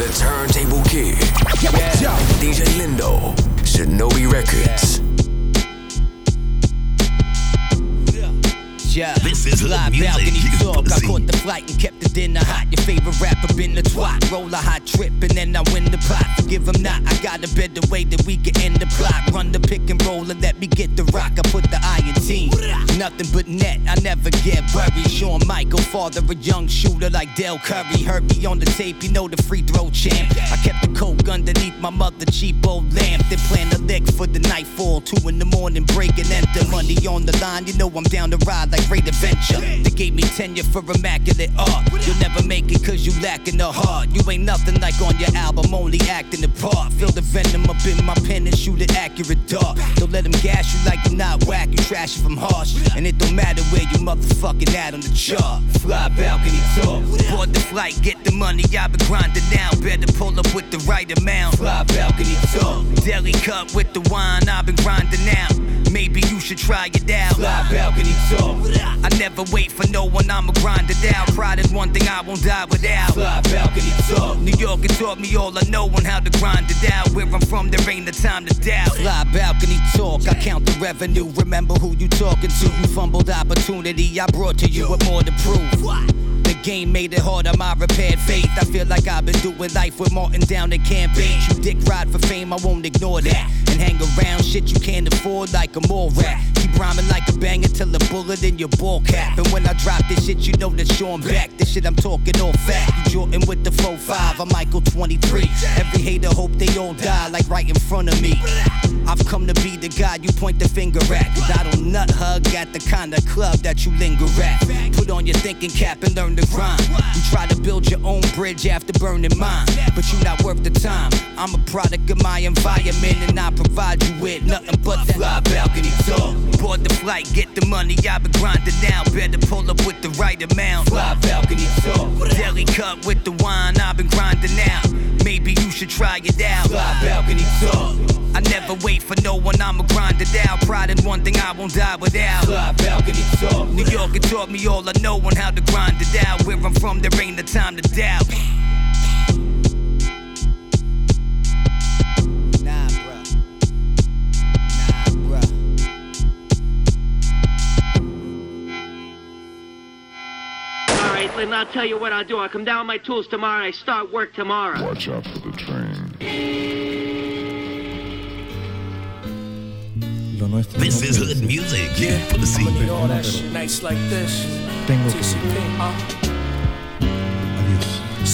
The Turntable Kid. Yeah. DJ Lindo. Shinobi Recordz. Yeah. This is live balcony talk. I caught the flight and kept the dinner hot. Your favorite rapper been the twat. Roll a hot trip and then I win the pot. Forgive him not. I got a better way that we can end the plot. Run the pick and roll and let me get the rock. I put the iron team. Nothing but net. I never get worried. Shawn Michael, father a young shooter like Dell Curry. Heard me on the tape. You know the free throw champ. I kept the coke underneath my mother cheap old lamp. Then plan a lick for the nightfall. Two in the morning break and enter money on the line. You know I'm down to ride like great adventure. They gave me tenure for immaculate art. You'll never make it cause you lacking the heart. You ain't nothing like on your album, only acting the part. Feel the venom up in my pen and shoot it accurate dart. Don't let them gas you like you're not whack, you trash it from harsh. And it don't matter where you motherfucking at on the chart. Fly balcony talk. Board the flight, get the money, I've been grinding now. Better pull up with the right amount. Fly balcony talk. Deli cup with the wine, I've been grinding now. Maybe you should try it out. Fly balcony talk. I never wait for no one, I'ma grind it out. Pride is one thing I won't die without. Fly balcony talk. New York has taught me all I know on how to grind it out. Where I'm from, there ain't the time to doubt. Fly balcony talk. I count the revenue. Remember who you talking to. You fumbled opportunity. I brought to you with more to prove. The game made it harder, my repaired faith. I feel like I've been doing life with Martin down the campaign. You dick ride for fame, I won't ignore that. And hang around shit you can't afford like a mall rat. Rhyming like a banger till a bullet in your ball cap. And when I drop this shit, you know that Sean back. This shit I'm talking all fat. You Jordan with the 4-5, I'm Michael 23. Every hater hope they all die like right in front of me. I've come to be the guy you point the finger at. Cause I don't nut hug at the kind of club that you linger at. Put on your thinking cap and learn to grind. You try to build your own bridge after burning mine. But you not worth the time. I'm a product of my environment and I provide you with nothing but that fly balcony talk. Board the flight, get the money, I've been grinding now. Better pull up with the right amount. Fly balcony talk. Deli cup with the wine, I've been grinding now. Maybe you should try it out. Fly balcony talk. I never wait for no one, I'ma grind it out. Pride in one thing I won't die without. Fly balcony talk. New York has taught me all I know on how to grind it out. Where I'm from, there ain't the time to doubt. All right, Lynn, I'll tell you what I'll do. I'll come down with my tools tomorrow I start work tomorrow. Watch out for the train. This is puede hood music. Yeah, Pussy. I'ma need all that shit nights like this. Tengo que TCP, uh. adiós.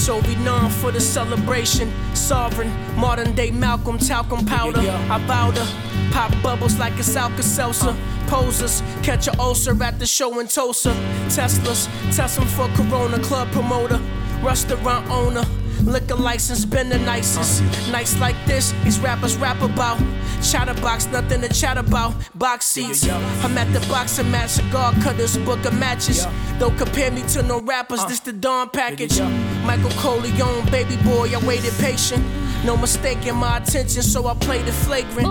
So renowned for the celebration. Sovereign, modern day Malcolm, talcum powder. I bow to pop bubbles like it's Alka Seltzer. Posers, catch a ulcer at the show in Tulsa. Teslas, test 'em for Corona Club promoter. Restaurant owner. Liquor license, been the nicest. Nights like this, these rappers rap about. Chatterbox, nothing to chat about. Box seats. I'm at the box boxing match, cigar cutters, book of matches. Don't compare me to no rappers, uh. this the Dawn package. Michael Corleone, baby boy, I waited patient. No mistake in my attention, so I played it flagrant.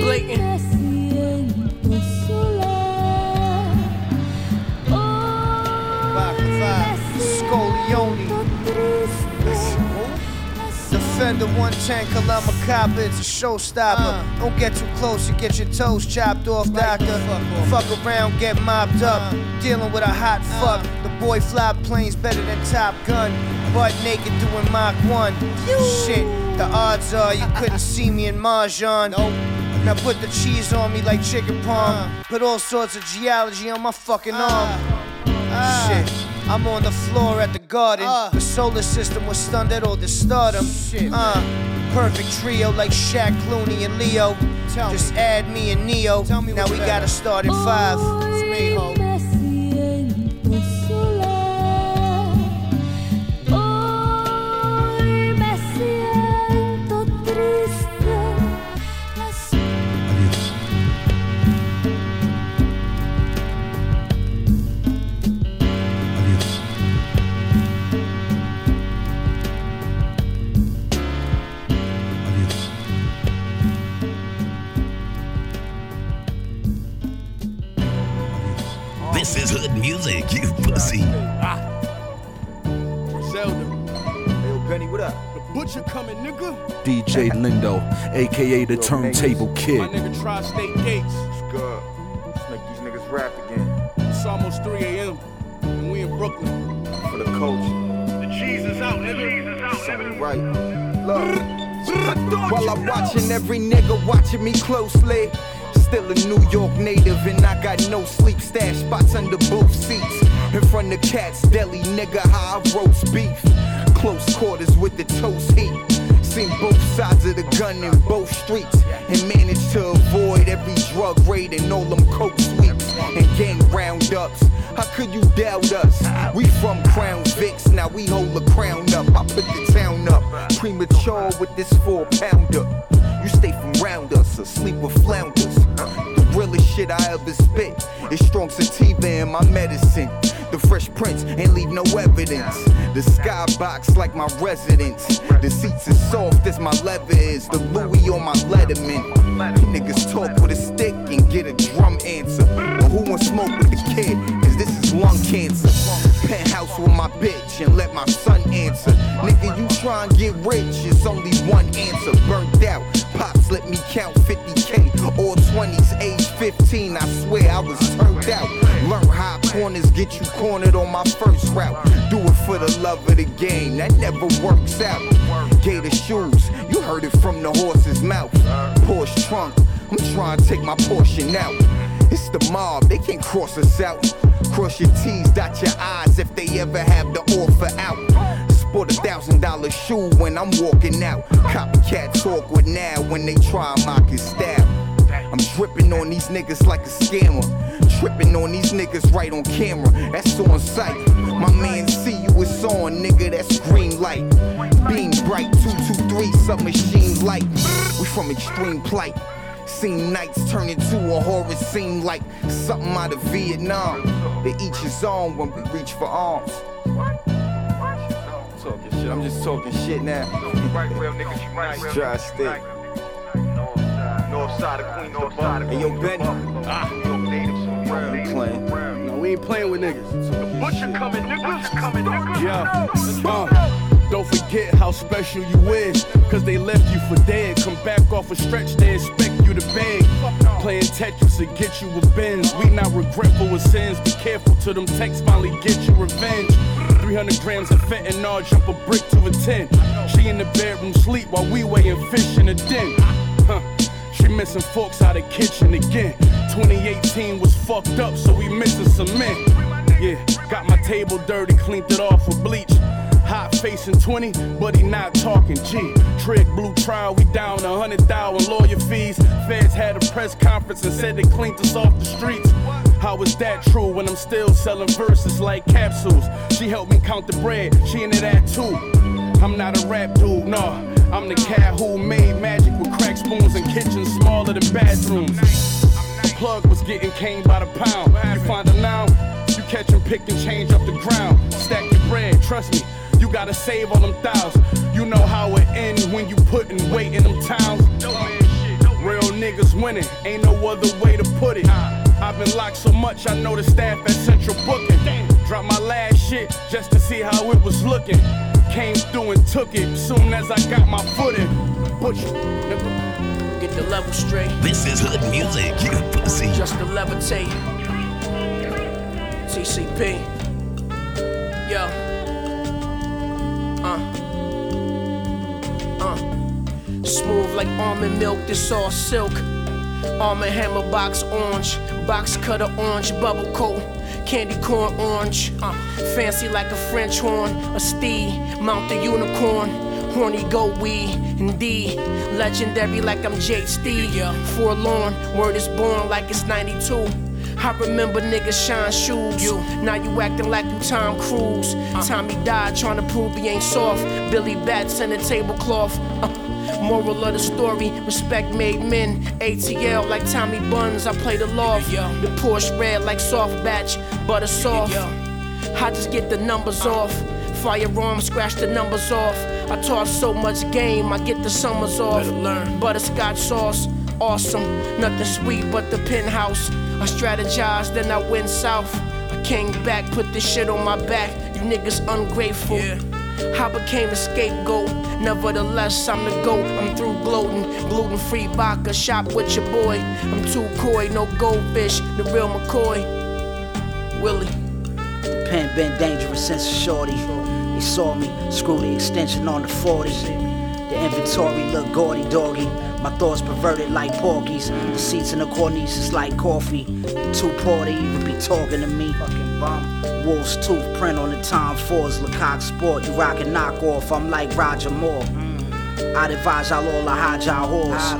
Blatant. Scolione. Defender 110, Kalama Copper, it's a showstopper. Don't get too close, you get your toes chopped off, doctor. Fuck around, get mopped up. Dealing with a hot fuck. The boy fly planes better than Top Gun. Butt naked doing Mach 1. Shit, the odds are you couldn't see me in Mahjong. Now put the cheese on me like chicken palm. Put all sorts of geology on my fucking arm. Shit. I'm on the floor at the garden. the solar system was stunned at all the stardom. uh, perfect trio like Shaq, Clooney, and Leo. Just add me and Neo. now we gotta start at five. It's me, ho. Coming, nigga. DJ Lindo, aka the Turntable My Kid. nigga Tri-State Gates. It's good. Let's make these niggas rap again. It's almost 3 a.m. and we in Brooklyn. For the culture. The cheese is out, nigga. Something right. Look. While I'm watching every nigga watching me closely. Still a New York native, and I got no sleep. Stash spots under both seats. In front of Katz Deli, nigga, how I roast beef. Close quarters with the toast heat. Seen both sides of the gun in both streets. And managed to avoid every drug raid and all them coke sweeps. And gang roundups. How could you doubt us? We from Crown Vics, now we hold the crown up. I put the town up. Premature with this four pounder. You stay from round us or sleep with flounders. The realest shit I ever spit is strong sativa in my medicine. Fresh Prince ain't leave no evidence. The skybox like my residence. The seats as soft as my leather is. The Louis on my Letterman. Niggas talk with a stick and get a drum answer. But who wants smoke with the kid? Cause this is lung cancer. Penthouse with my bitch and let my son answer. Nigga, you try and get rich, it's only one answer. Burnt out. Pops let me count 50k. All 20s, age 15. I swear I was turned out. Learn how corners get you cornered on my first route. Do it for the love of the game, that never works out. Gator shoes, you heard it from the horse's mouth. Porsche trunk, I'm trying to take my portion out. It's the mob, they can't cross us out. Cross your T's, dot your I's if they ever have the offer out. Sport a thousand dollar shoe when I'm walking out. Copycats awkward now when they try and mock his style. I'm dripping on these niggas like a scammer. Tripping on these niggas right on camera. That's on sight. My man see you, it's on, nigga. That's green light. Beam bright, 223, submachine light. We from extreme plight. Seen nights turn into a horror scene like something out of Vietnam. They each his own when we reach for arms. I'm just talking shit now. Right, real niggas unite. Dry stick. North side of Queens, north side of Hey, yo, Benny. Ah, New York natives. Real. Playing. No, we ain't playing with niggas. The butcher coming, niggas. coming, niggas. Yeah. Uh, don't forget how special you is. Cause they left you for dead. Come back off a stretch, they expect you to beg. Playing Tetris to get you a Benz. We not regretful of sins. Be careful till them texts finally get you revenge. 300 grams of fentanyl, jump a brick to a 10. She in the bedroom sleep while we weighing fish in the den. Huh. Missing forks out of kitchen again. 2018 was fucked up, so we missing cement. Yeah, got my table dirty, cleaned it off with bleach. Hot facing 20, but he not talking G. Trick blue trial, we down a hundred thousand lawyer fees. Feds had a press conference and said they cleaned us off the streets. How is that true when I'm still selling verses like capsules? She helped me count the bread, she into that too. I'm not a rap dude, nah. I'm the cat who made magic crack spoons and kitchens smaller than bathrooms. Plug was getting cane by the pound. You find her now, you catch him picking change up the ground. Stack your bread, trust me, you gotta save all them thousands. You know how it ends when you putting weight in them towns. Real niggas winning, ain't no other way to put it. I've been locked so much, I know the staff at Central Booking. Dropped my last shit just to see how it was looking. Came through and took it soon as I got my foot nigga. Get the level straight. This is hood music, you pussy. Just to levitate. TCP. Yo. Uh. Uh. Smooth like almond milk, this all silk. Arm & Hammer box orange. Box cutter orange, bubble coat. Candy corn orange. Uh. Fancy like a French horn. A steed, mount the unicorn. Horny goat weed, indeed. Legendary like I'm Jake Steve. Forlorn, word is born like it's 92. I remember niggas shine shoes. You. Now you acting like you Tom Cruise. Tommy died trying to prove he ain't soft. Billy Batts in a tablecloth. Uh, moral of the story, respect made men. ATL like Tommy Buns, I play the loft. The Porsche red like soft batch, butter soft. I just get the numbers off. Firearm, scratch the numbers off. I taught so much game, I get the summers off. Butterscotch sauce, awesome. Nothing sweet but the penthouse. I strategize, then I went south. I came back, put this shit on my back. You niggas ungrateful. I became a scapegoat. Nevertheless, I'm the goat. I'm through gloating. Gluten free vodka, shop with your boy. I'm too coy, no goldfish, the real McCoy. Willie. The pen been dangerous since a shorty. They saw me, screw the extension on the 40. The inventory look gaudy doggy. My thoughts perverted like porkies. The seats in the cornice is like coffee. Too poor to even be talking to me. Fucking bum. Wolf's tooth print on the Tom Fords. Lecoq Sport. You rockin' knockoff. I'm like Roger Moore. Mm. I'd advise y'all all to hide y'all horse.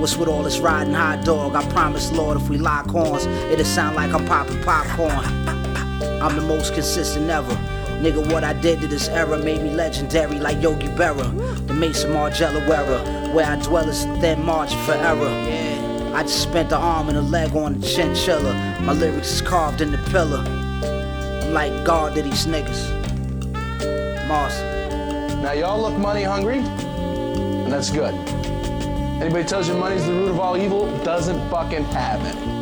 What's with all this riding hot dog? I promise, Lord, if we lock horns, it'll sound like I'm popping popcorn. I'm the most consistent ever. Nigga, what I did to this era made me legendary like Yogi Berra. The Maison Margiela wearer, where I dwell is a thin margin for error. I just spent the arm and a leg on a chinchilla. My lyrics is carved in the pillar. I'm like God to these niggas. Moss. Now y'all look money hungry, and that's good. Anybody tells you money's the root of all evil doesn't fucking have it.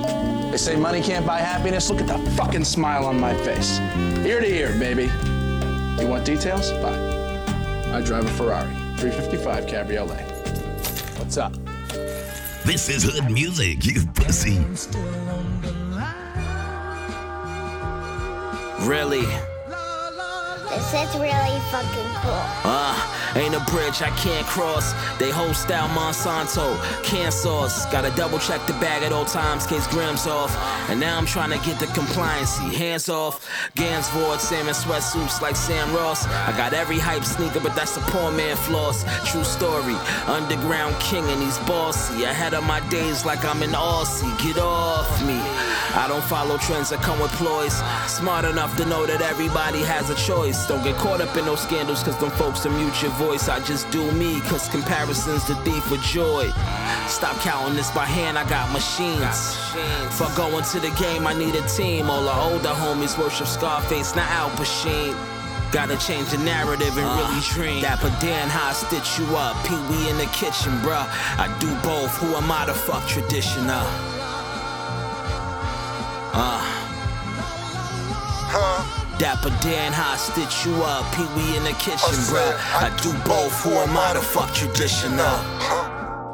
They say money can't buy happiness. Look at the fucking smile on my face. Ear to ear, baby. You want details? Fine. I drive a Ferrari, 355 Cabriolet. What's up? This is hood music, you pussy. Really? This is really fucking cool. Uh, ain't a bridge I can't cross. They whole style Monsanto, can sauce. Gotta double check the bag at all times, case grams off. And now I'm trying to get the compliancy, hands off. Gansford, salmon sweatsuits like Sam Ross. I got every hype sneaker, but that's a poor man floss. True story, underground king and he's bossy. Ahead of my days like I'm an Aussie. Get off me. I don't follow trends that come with ploys. Smart enough to know that everybody has a choice. Don't get caught up in no scandals, cause them folks are mute your voice. I just do me, cause comparison's the thief of joy. Stop counting this by hand, I got machines. For going to the game, I need a team. All the older homies worship Scarface, not Al Pacino. Gotta change the narrative and really dream. Dapper Dan, how I stitch you up. Pee Wee in the kitchen, bruh. I do both. Who am I to fuck traditional? Uh. Dapper Dan, how I stitch you up. Pee Wee in the kitchen, bruh. I do both. Who am I to fuck traditional?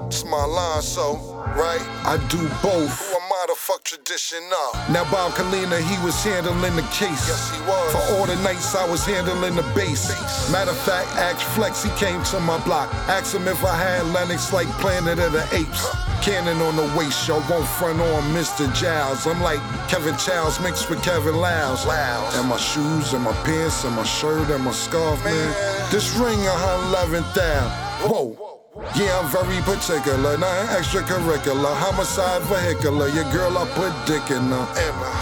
It's my line, so, right? I do both. I to fuck tradition up? Now, Bob Kalina, he was handling the case. Yes, he was. For all the nights I was handling the bass. Matter of fact, ask Flex, he came to my block. Asked him if I had Lennox like Planet of the Apes. Cannon on the waist, y'all won't front on Mr. Giles. I'm like Kevin Childs mixed with Kevin Lows. And my shoes, and my pants, and my shirt, and my scarf, man. This ring, a hundred down. Whoa. Yeah, I'm very particular, nothing extracurricular. Homicide vehicular, your girl, I put dick in her.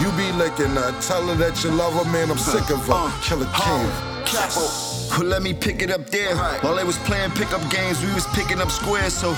You be licking her, tell her that you love her, man, I'm sick of her. Killa Cam. Well, let me pick it up there. While they was playing pickup games, we was picking up squares, so.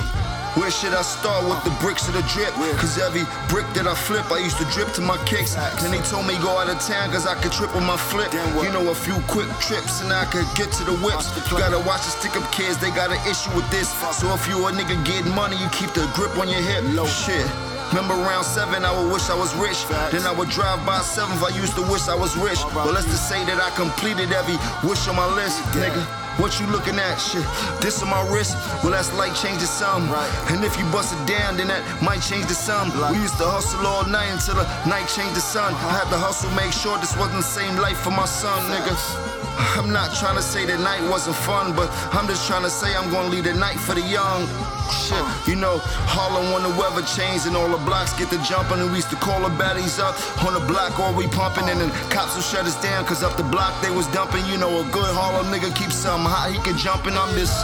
Where should I start with the bricks of the drip? Cause every brick that I flip, I used to drip to my kicks. Then they told me go out of town cause I could triple my flip. You know, a few quick trips and I could get to the whips. You gotta watch the stick up kids, they got an issue with this. So if you a nigga getting money, you keep the grip on your hip. Low shit. Remember round seven, I would wish I was rich. Then I would drive by seventh, I used to wish I was rich. But let's just say that I completed every wish on my list, nigga. What you looking at? Shit, this on my wrist? Well, that's like changing some. Right. And if you bust it down, then that might change the sum. We used to hustle all night until the night changed the sun. I had to hustle, make sure this wasn't the same life for my son, niggas. I'm not trying to say that night wasn't fun, but I'm just trying to say I'm gonna leave the night for the young. Shit, you know, Harlem when the weather changed and all the blocks get to jumping, and we used to call the baddies up on the block, or we pumping, and then cops will shut us down, cause up the block they was dumping. You know, a good Harlem nigga keeps something hot, he can jump, and I'm just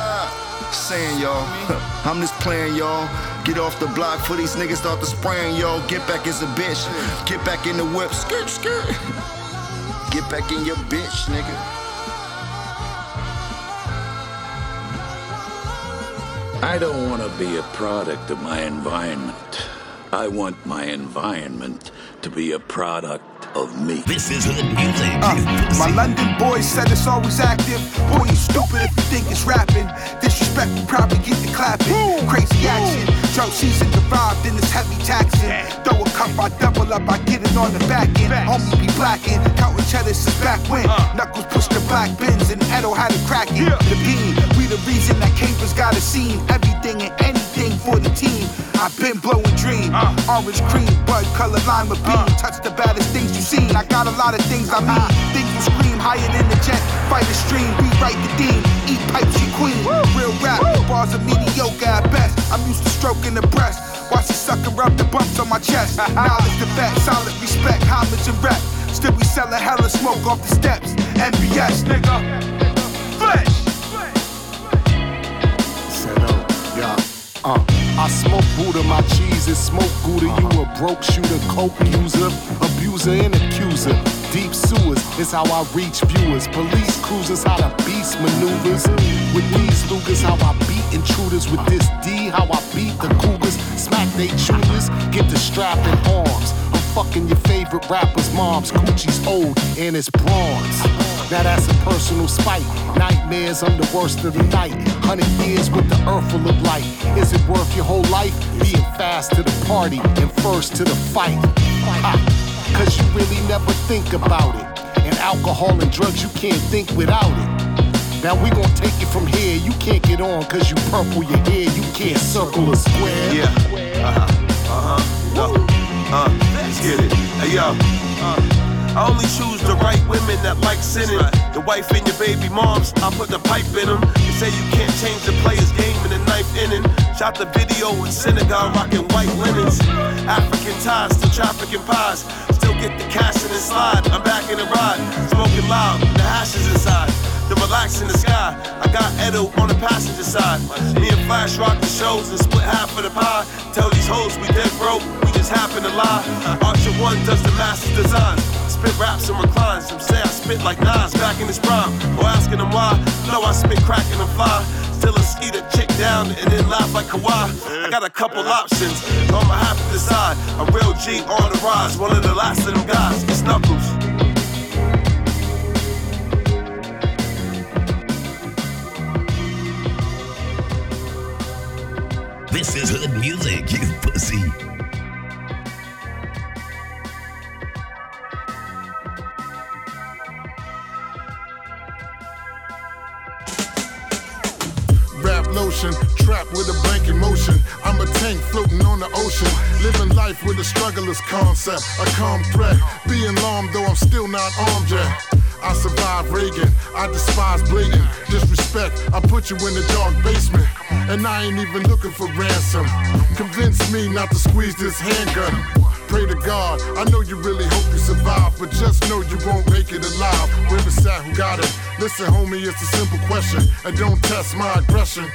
saying, y'all. I'm just playing, y'all. Get off the block for these niggas start to spraying, y'all. Get back as a bitch. Get back in the whip. Skirt, skirt. Get back in your bitch, nigga. I don't want to be a product of my environment. I want my environment to be a product of me. This is hood music. Uh, my London boys said it's always active. Boy, you stupid if you think it's rapping. Disrespect, you probably get the clapping. Crazy action. Drought season arrived and it's heavy taxing. Throw a cup, I double up, I get it on the back end. Homie be blacking. Counting cheddar since back when. Knuckles push the black bins and Edo had a cracking the beam. The reason that capers got a scene. Everything and anything for the team. I've been blowing dream. Uh. Orange cream, blood color lime of beam. Uh. Touch the baddest things you've seen. I got a lot of things I mean. Uh. Things will scream higher than the jet. Fight a stream, rewrite the dean. Eat pipes, you queen. Real rap, bars are mediocre at best. I'm used to stroking the breast. Watch the sucker rub the bumps on my chest. Knowledge the vet, solid respect, homage and rep. Still we sellin' hella smoke off the steps. MBS, nigga. Fresh. Yeah. Uh, I smoke Buddha, my cheese is smoke Gouda. You a broke shooter, coke user, abuser, and accuser. Deep sewers is how I reach viewers. Police cruisers, how the beast maneuvers. With these Lugers, how I beat intruders. With this D, how I beat the Cougars. Smack they tuners, get the strap in arms. I'm fucking your favorite rapper's mom's. Coochie's old and it's bronze. Now that's a personal spite. Nightmares, I'm the worst of the night. Hundred years with the earth full of light. Is it worth your whole life? Being fast to the party and first to the fight. Ha. Cause you really never think about it. And alcohol and drugs, you can't think without it. Now we gon' take it from here. You can't get on cause you purple your hair. You can't circle a square. Yeah. Uh-huh. Uh-huh. Uh, uh, let's get it. Hey yo. Uh. I only choose the right women that like sinning. The wife and your baby moms, I put the pipe in them. They say you can't change the player's game in the ninth inning. Shot the video in synagogue rocking white linens. African ties, still trafficking pies. Still get the cash in the slide. I'm back in the ride, smoking loud, the hash is inside. The relax in the sky. I got Edo on the passenger side. Me and Flash rock the shows and split half of the pie. Tell these hoes we dead broke, we just happen to lie. Archer One does the master's design. Spit raps and reclines. Some say I spit like Nas back in his prime. Or asking them why. No, I spit cracking and fly. Still a ski the chick down and then laugh like Kawhi. I got a couple options, so I'ma have to decide. A real G on the rise, one of the last of them guys. It's Knuckles. This is hood music, you pussy. With a blank emotion. I'm a tank floating on the ocean. Living life with a struggler's concept, a calm threat. Being alarmed though I'm still not armed yet. I survived Reagan, I despise blatant disrespect. I put you in the dark basement, and I ain't even looking for ransom. Convince me not to squeeze this handgun. Pray to God, I know you really hope you survive, but just know you won't make it alive. Whoever's that who got it, listen, homie, it's a simple question, and don't test my aggression.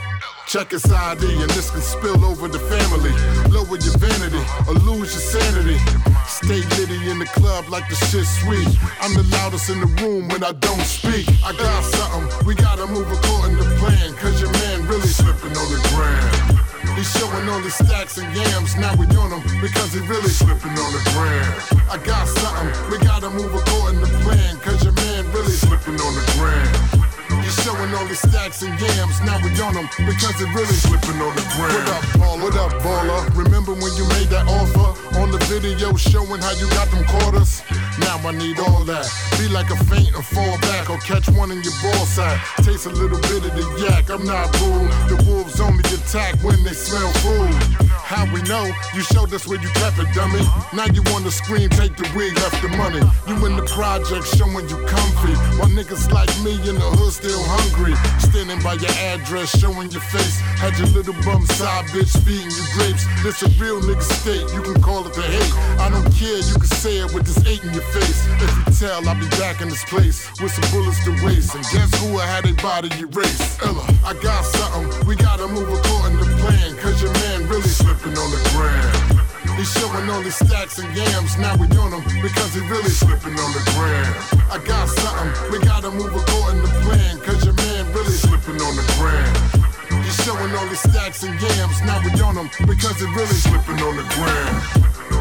Check his ID and this can spill over the family. Lower your vanity or lose your sanity. Stay litty in the club like the shit sweet. I'm the loudest in the room when I don't speak. I got something, we gotta move according to plan. Cause your man really slipping on the ground. He's showing all his stacks and yams, now we on him because he really slipping on the ground. I got something, we gotta move according to plan. Cause your man really slipping on the ground. Showing all his stacks and yams, now we on him because it really slipping on the ground. What up, baller? What up, baller? Remember when you made that offer on the video showing how you got them quarters? Now I need all that. Be like a faint and fall back, or catch one in your ball sack. Taste a little bit of the yak. I'm not rude. The wolves only attack when they smell food. How we know? You showed us where you kept it, dummy. Now you on the screen, take the wig, left the money. You in the project, showing you comfy. While niggas like me in the hood still hungry. Standing by your address, showing your face. Had your little bum side bitch feeding you grapes. This a real nigga state, you can call it the hate. I don't care, you can say it with this eight in your face. If you tell, I'll be back in this place with some bullets to waste. And guess who I had a body erased? Ella, I got something, we gotta move according to plan. Cause your man really slipping on the ground. He's showing all his stacks and yams, now we on him because he really slipping on the ground. I got something, we gotta move according to plan, cause your man really slipping on the ground. He's showing all his stacks and yams, now we on him because he really slipping on the ground.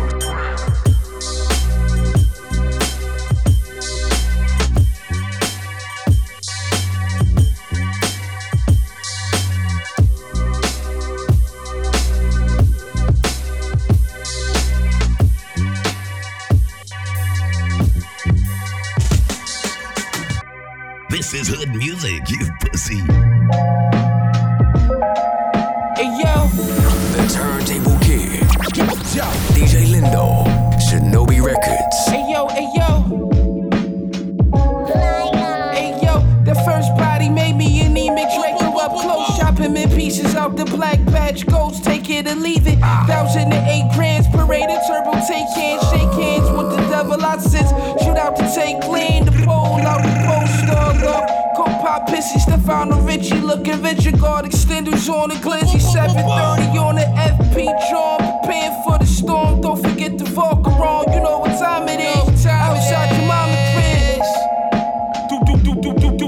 Ricci looking guard extenders on the glizzy 730 on the FP drum, preparing for the storm. Don't forget the Volker on, you know what time it is. Outside your mama cribs.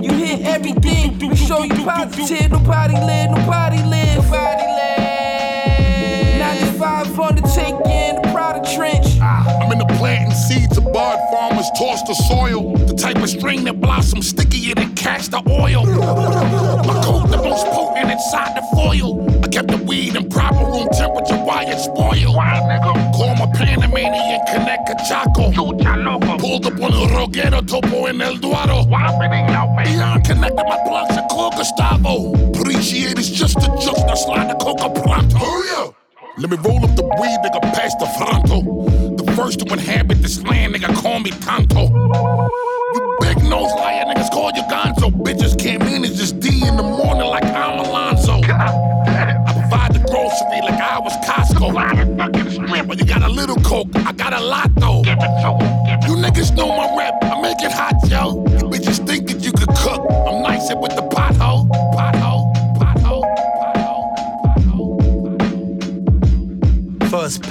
You hit everything, we show you positive. Nobody live. Bud farmers toss the soil. The type of string that blossoms stickier than castor oil. My coat the most potent inside the foil. I kept the weed in proper room temperature, why it spoil. Call my Panamanian, connect a Chaco. Pulled up on the Roguero Topo in El Duaro. Beyond connected my plugs and call Gustavo. Appreciate it's just a joke, now slide the coca pronto. Hurry up! Let me roll up the weed, nigga, pass the fronto. The first to inhabit this land, nigga, call me Tonto. You big nose liar, niggas call you Gonzo. Bitches can't manage this D in the morning like I'm Alonzo. I provide the grocery like I was Costco. But you got a little coke, I got a lot though. You niggas know my rep, I make it hot, yo. You bitches thinking you could cook, I'm nice it with the pothole. Pothole. First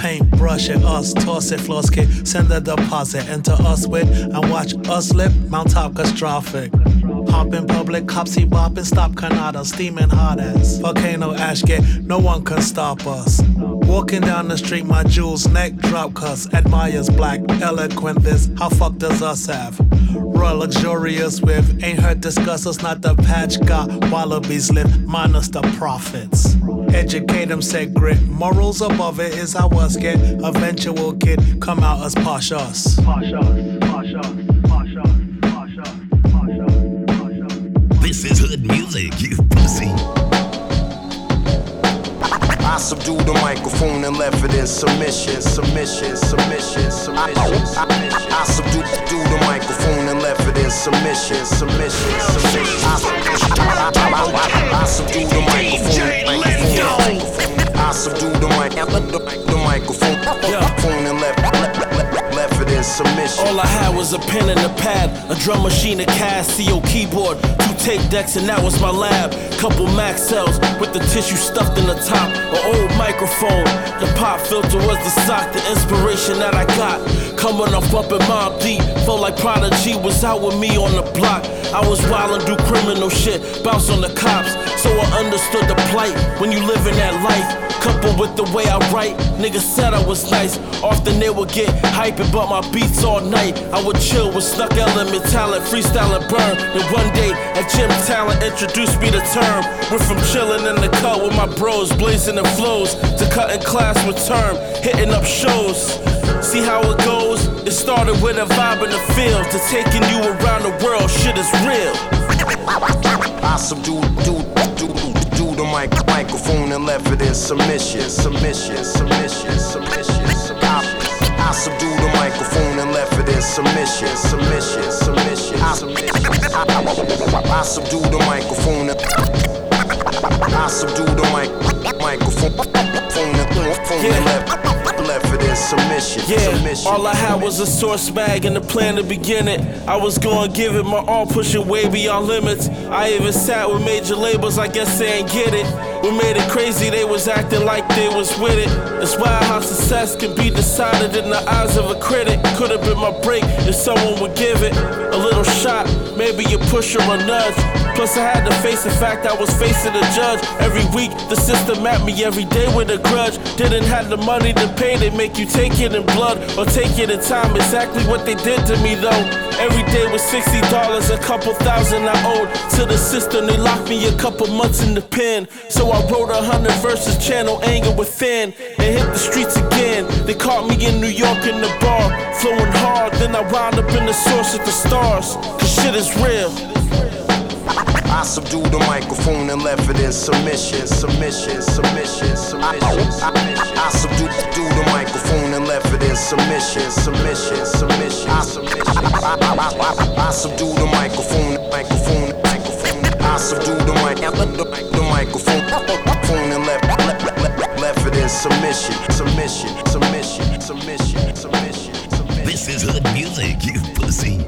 paintbrush at us, toss it, floss kick, send a deposit, enter us with, and watch us lip, mount top catastrophic. Hop in public, copsy bopping, stop Canada, steaming hot ass. volcano ash get, no one can stop us. Walking down the street, my jewels, neck drop cuss, admires black, eloquent this, how fuck does us have? Royal luxurious with, ain't heard discuss us, not the patch got wallabies live, minus the profits. Educate them, said grit, morals above it is how us get, eventual kid, come out as posh us. This is hood music, you pussy. I subdued the microphone and left it in submission, submission, submission, submission. submission. I subdued subdued the microphone and left it in submission, submission, submission. I, I, I, I subdued the microphone, subdued the mic, the, microphone, phone and left, left, left it in submission. All I had was a pen and a pad, a drum machine, a Casio keyboard, two tape decks, and that was my lab. Couple Maxells with the tissue stuffed in the top, an old microphone. The pop filter was the sock, the inspiration that I got. Coming off up in Mobb Deep, felt like Prodigy was out with me on the block. I was wild and do criminal shit, bounce on the cops. So I understood the plight when you live in that life. Coupled with the way I write, niggas said I was nice. Often they would get hype about my beats all night. I would chill with Snuck Element talent, freestyle and burn. And one day, a gym talent introduced me to term. Went from chilling in the cut with my bros, blazing the flows, to cutting class with term, hitting up shows. See how it goes? It started with a vibe in the field, to taking you around the world. Shit is real. Do, do the mic, microphone and left it in submission, submission, submission, submission. I, I subdued the microphone and left it in submission, submission, submission, submission. I, subdued the microphone and I subdued the mic, microphone, phone and left, in submission, Yeah, submission. all I had was a source bag and a plan to begin it. I was gonna give it my all, pushing way beyond limits. I even sat with major labels, I guess they ain't get it. We made it crazy, they was acting like they was with it. It's wild how success can be decided in the eyes of a critic. Could've been my break if someone would give it a little shot, maybe a push or a nudge. Plus, I had to face the fact I was facing a judge. Every week, the system at me every day with a grudge. Didn't have the money to pay, they make you take it in blood or take it in time. Exactly what they did to me, though. Every day was $60, a couple thousand I owed to the system. They locked me a couple months in the pen. So I wrote a hundred verses, channel anger within, and hit the streets again. They caught me in New York in the bar, flowing hard. Then I wound up in the source of the stars, cause shit is real. I subdued the microphone and left it in submission, submission, submission, submission. I subdued the microphone and left it in submission, submission, submission. I subdued the microphone, microphone, microphone. I subdued the mic, the microphone, phone and left, left, left it in submission, submission, submission, submission, submission. This is hood music, you pussy.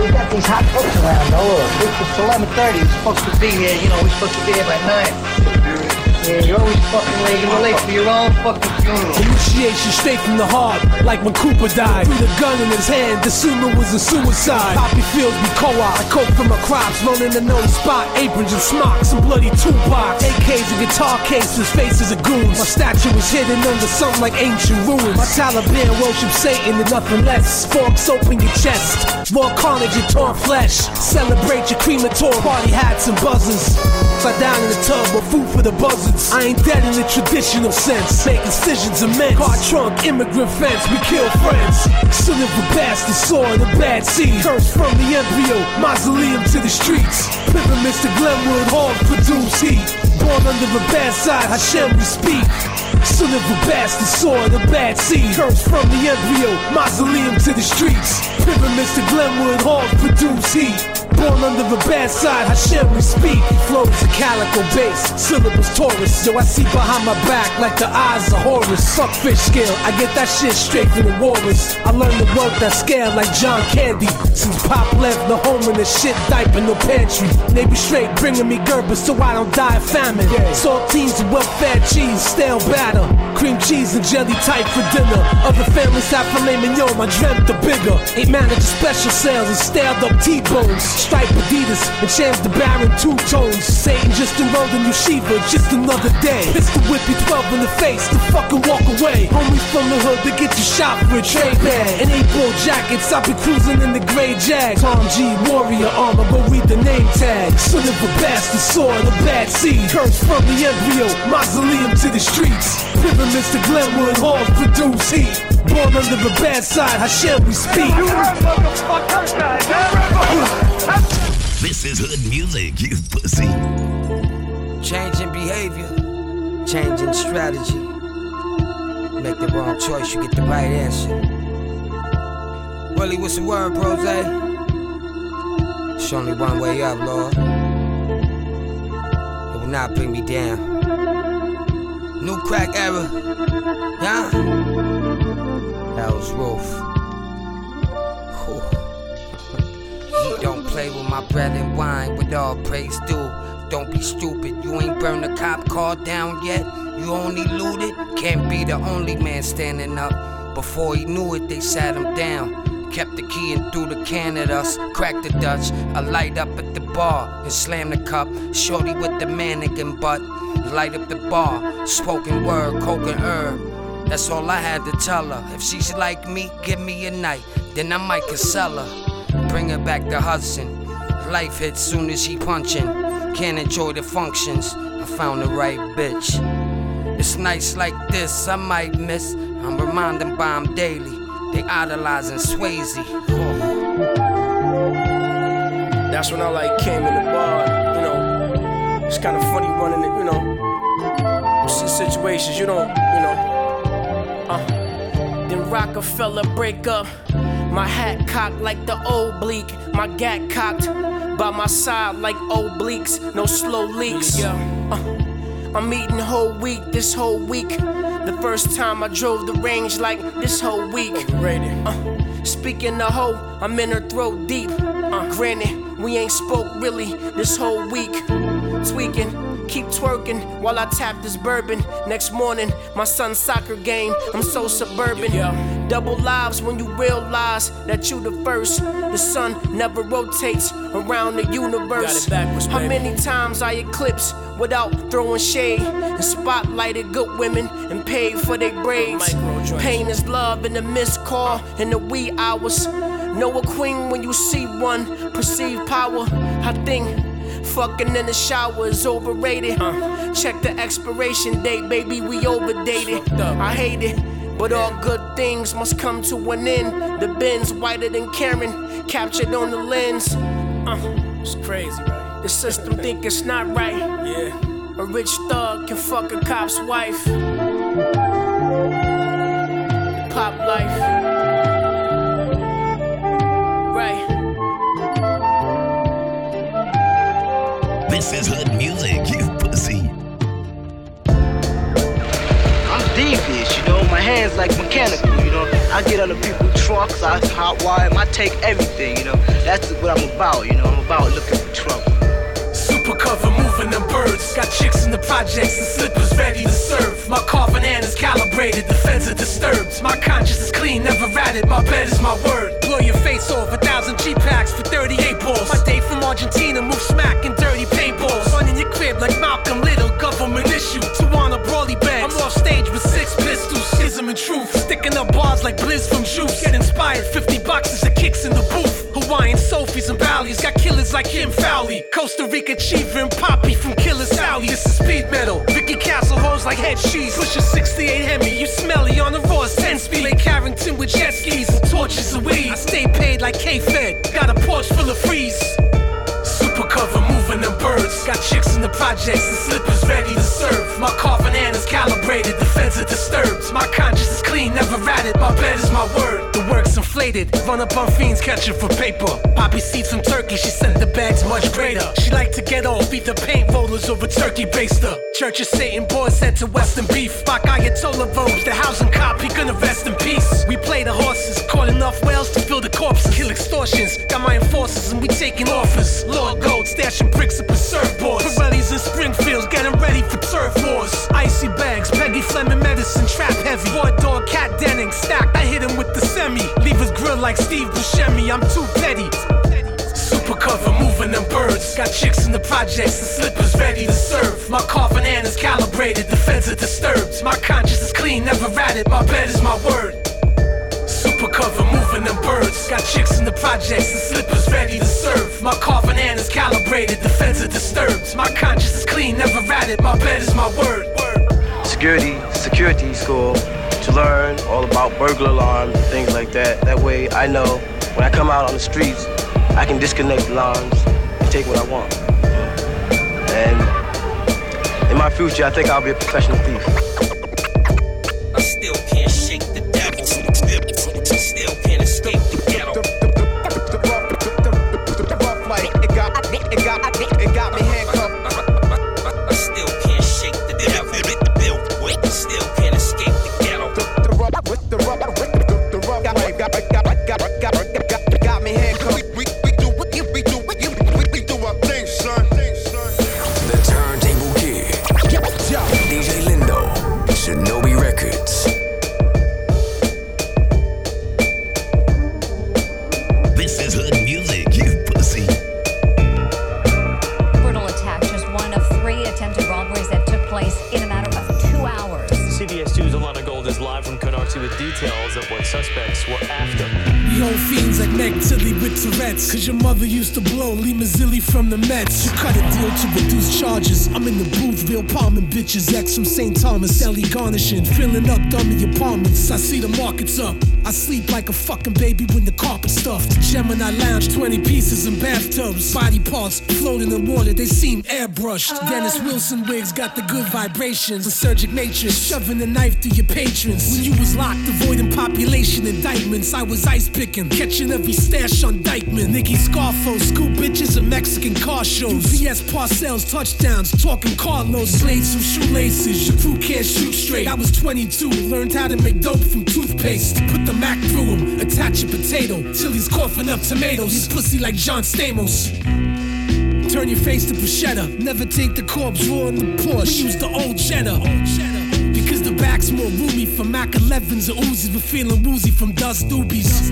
We got these hot folks around, though. It's 11.30. We're supposed to be here, you know, we're supposed to be here by 9. Yeah, you're always fucking late. You're late for your own fucking. Initiation straight from the heart, like when Cooper died. Threw the gun in his hand, assumed it was a suicide. Poppy fields be co-op. I coke from my crops, running the known spot. Aprons and smocks, and bloody toolbox. AKs and guitar cases, faces of goons. My statue is hidden under something like ancient ruins. My Taliban worship Satan and nothing less. Forks open your chest, more carnage and torn flesh. Celebrate your crematorium, party hats and buzzers. Fly down in the tub with food for the buzzards. I ain't dead in the traditional sense. Make incisions immense. Car trunk, immigrant fence, we kill friends. Son of a bastard, saw a bad seed. Curse from the embryo, mausoleum to the streets. Pyramids to Glenwood Hall produce heat. Born under the bad side, Hashem we speak. Son of a bastard, saw a bad seed. Curse from the embryo, mausoleum to the streets. Pyramids to Glenwood Hall produce heat. Born under the bad side, Hashem we speak. Flows a calico base, syllables Taurus. Yo, I see behind my back like the eyes of Horus. Fuck fish scale, I get that shit straight from the waters. I learned to work that scale like John Candy. Since Pop left the home in the shit diaper, no pantry. They be straight bringing me Gerber so I don't die of famine. Saltines and well-fed cheese, stale batter. Cream cheese and jelly type for dinner. Other families have filet mignon, I dreamt the bigger. Ain't managed special sales and staled up T-bones. Stripe Adidas and Chance the Baron two tones. Satan just enrolled in Yeshiva, just another day. Pistol whip you 12 in the face to fucking walk away. Homies from the hood to get you shot for a trade bag. And eight ball jackets, I be cruising in the gray jag. Tom G, warrior armor, go read the name tag. Son of a bastard, sword, a bad seed. Curse from the embryo, mausoleum to the streets. To Glenwood halls produce heat. Born under the bad side, Hashem we speak. This is hood music, you pussy. Changing behavior, changing strategy. Make the wrong choice, you get the right answer. Willie, what's the word, Brose? It's only one way up, Lord. It will not bring me down. New crack era, yeah? That was Wolf. Don't play with my bread and wine, with all praise due. Don't be stupid, you ain't burned a cop car down yet. You only looted, can't be the only man standing up. Before he knew it, they sat him down. Kept the key and threw the can at us. Cracked the Dutch, I light up at the bar and slam the cup. Shorty with the mannequin butt, light up the bar. Spoken word, coke and herb. That's all I had to tell her. If she's like me, give me a night, then I might can sell her. Bring her back to Hudson. Life hits soon as she punchin'. Can't enjoy the functions. I found the right bitch. It's nights like this I might miss. I'm reminding by 'em daily. They idolizing Swayze. That's when I like came in the bar, you know. It's kind of funny running it, you know. Situations you don't, you know. Uh. Then Rockefeller break up. My hat cocked like the oblique. My gat cocked by my side like obliques. No slow leaks. Uh, I'm eating whole week this whole week. The first time I drove the range like this whole week. Uh, speaking of hoe, I'm in her throat deep. Uh, granted, we ain't spoke really this whole week. Tweaking, keep twerking while I tap this bourbon. Next morning, my son's soccer game. I'm so suburban. Double lives when you realize that you the first. The sun never rotates around the universe. How many times I eclipse without throwing shade and spotlighted good women and paid for their braids. Pain is love in the missed call in the wee hours. Know a queen when you see one. Perceive power. I think. Fucking in the shower is overrated. Check the expiration date, baby, we overdated. I hate it. But all good things must come to an end. The bin's whiter than Karen, captured on the lens. Uh, it's crazy, right? The system think it's not right. Yeah. A rich thug can fuck a cop's wife. Pop life. Right. This is hood music, you pussy. I'm devious, you know. My hands like mechanical, you know. I get other people's trucks, I hot wire I take everything, you know. That's what I'm about, you know. I'm about looking for trouble. Super cover moving them birds. Got chicks in the projects and slippers ready to serve. My carving hand calibrated, defense are disturbed. My conscience is clean, never ratted. My bed is my word. Blow your face off, a thousand G packs for 38 balls. My day from Argentina, move Like Kim Fowley. Costa Rica Chief and Poppy from Killer Sally. This is speed metal. Vicky Castle hoes like head cheese. Push a 68 Hemi, you smelly on the Ross 10 speed. Lake Carrington with jet skis and torches of weed. I stay paid like K-Fed. Got a porch full of freeze. Super cover moving them birds. Got chicks in the projects and slippers ready to serve. My carving hand calibrated, defense are disturbed. My conscience is clean, never ratted. My bed is my word. Inflated. Run up on fiends, catching for paper. Poppy seeds from Turkey, she sent the bags much greater. She like to get off, beat the paint rollers over turkey baster. Church of Satan, boys sent to Western beef. Bach Ayatollah robes, the housing cop, he gonna rest in peace. We play the horses, caught enough whales to fill the corpses. Kill extortions, got my enforcers and we taking offers. Lord Gold, stashing bricks up in surfboards. Pirellis and Springfields, getting ready for turf wars. Icy bags, Peggy Fleming medicine, trap heavy. Boy dog, cat denning, stacked, I hit him with the semi. Leave his grill like Steve Buscemi, I'm too petty. Super cover moving them birds. Got chicks in the projects and slippers ready to serve. My carving hand is calibrated, defense are disturbed. My conscience is clean, never ratted. My bed is my word. Super cover moving them birds. Got chicks in the projects and slippers ready to serve. My carving hand is calibrated, defense are disturbed. My conscience is clean, never ratted. My bed is my word. security security school to learn all about burglar alarms and things like that. That way I know when I come out on the streets, I can disconnect alarms and take what I want. And in my future, I think I'll be a professional thief. Bitches. X from St. Thomas, Ellie garnishing. Filling up dummy apartments. I see the markets up. I sleep like a fucking baby when the carpet's stuffed. Gemini Lounge, 20 pieces in bathtubs. Body parts floating in water, they seem airbrushed. Uh-huh. Dennis Wilson wigs got the good vibrations. Surgic matrix, shoving a knife through your patrons. When you was locked, avoiding population indictments, I was ice picking, catching every stash on Dyckman. Nicky Scarfo, scoop bitches at Mexican car shows. VS Parcells, touchdowns, talking Carlos. Blades from shoelaces, your crew can't shoot straight. I was 22, learned how to make dope from toothpaste. Put the Mac through him, attach a potato, till he's coughing up tomatoes. He's pussy like John Stamos. Turn your face to bruschetta. Never take the corpse raw in the Porsche. We use the old cheddar. Because the back's more roomy from Mac 11s or Uzis. We're feeling woozy from dust doobies.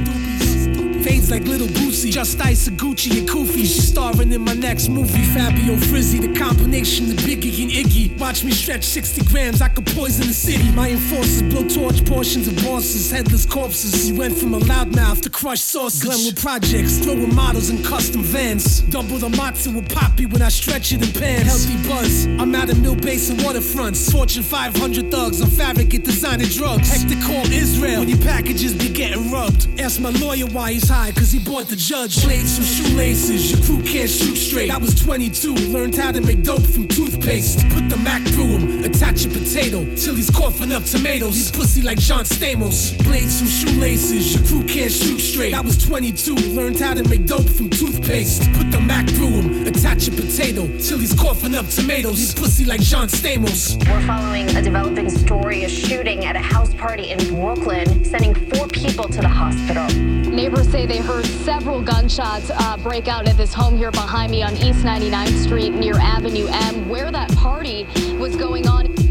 Fades like little Boosie. Just Ice, a Gucci, and Koofy. She's starring in my next movie. Fabio Frizzi, the combination of Biggie and Iggy. Watch me stretch 60 grams, I could poison the city. My enforcers blow torch portions of bosses, headless corpses. We went from a loudmouth to crushed sausage. Glenwood projects, throwing models in custom vans. Double the matzo with Poppy when I stretch it in pants. Healthy buzz, I'm out of Mill Basin waterfronts. Fortune 500 thugs on fabric, get designer drugs. Hector call Israel when your packages be getting rubbed. Ask my lawyer why he's tired cause he bought the judge. Played some shoelaces, your crew can't shoot straight. I was 22, learned how to make dope from toothpaste. Put the Mac through him, attach a potato till he's coughing up tomatoes. He's pussy like John Stamos. Played some shoelaces, your crew can't shoot straight. I was 22, learned how to make dope from toothpaste. Put the Mac through him, attach a potato till he's coughing up tomatoes. He's pussy like John Stamos. We're following a developing story, a shooting at a house party in Brooklyn, sending four people to the hospital. Neighbors say they heard several gunshots uh, break out at this home here behind me on East 99th Street near Avenue M, where that party was going on.